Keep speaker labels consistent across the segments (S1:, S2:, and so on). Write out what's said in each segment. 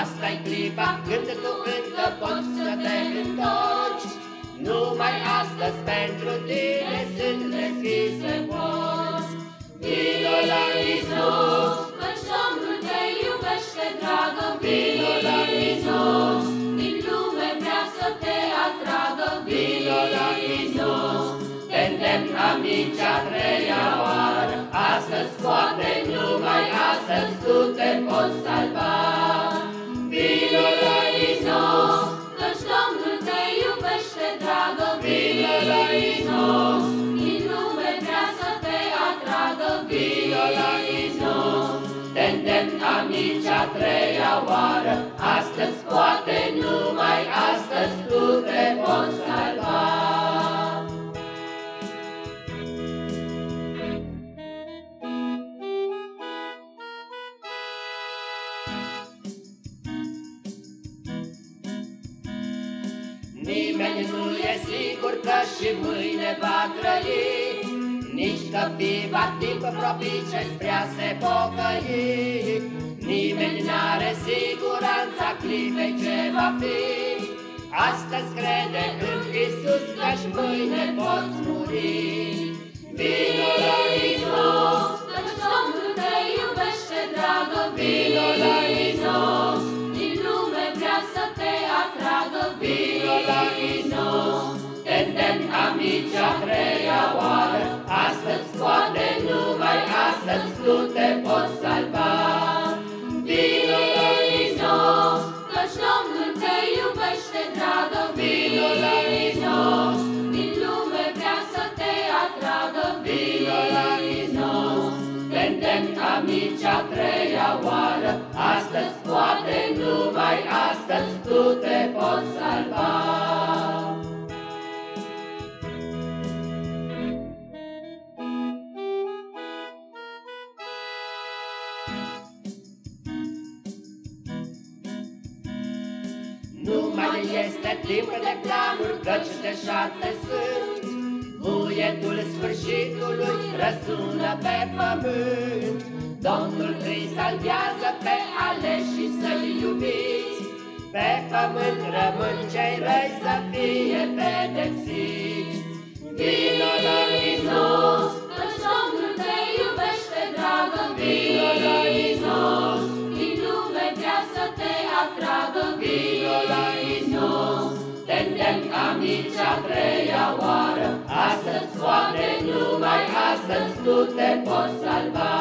S1: Asta-i clipa când tu încă poți să te întorci. Numai astăzi pentru tine sunt deschise porți. Vino la Iisus,
S2: căci Domnul te iubește, dragă,
S1: vino la Iisus.
S2: Din lume vrea să te atragă,
S1: Vino la Iisus, te îndemn amici a treia oară. Astăzi poate numai astăzi tu te poți salva. Vino la Iisus,
S2: Căci Domnul te iubește, dragă,
S1: vino la Iisus.
S2: Din lume vrea să te atragă,
S1: Vino la Iisus, te îndemn amici a treia oară. Astăzi poate numai astăzi tu te poți salva Nimeni nu e sigur că și mâine va trăi, Nici că viva timp propice spre a se pocăi. Nimeni n-are siguranța clipei ce va fi, Astăzi crede în Iisus că-și mâine poți vino îndemn amici a treia oară, Astăzi poate numai astăzi tu te poți salva. Nu mai este timp de planuri, căci deșarte sunt. Buietul sfârșitului răsună pe pământ. Domnul îi salvează pe aleși să-i iubiți. Pe pământ rămân cei răi să fie pedepsiți. Vino la Iisus,
S2: Căci Domnul te iubește, dragă,
S1: vino la Iisus,
S2: Din lume vrea să te atragă,
S1: vino la Iisus. Te îndemn amici a treia oară, Astăzi poate numai astăzi tu te poți salva.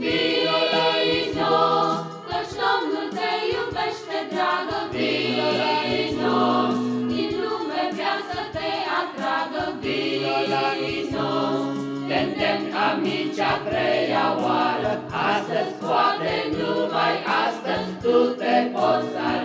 S1: Vino la Iisus,
S2: Căci Domnul te iubește, dragă,
S1: vino la Iisus,
S2: Din lume vrea să te atragă,
S1: vino la Iisus. Te îndemn amici a treia oară, Astăzi poate numai astăzi tu te poți salva.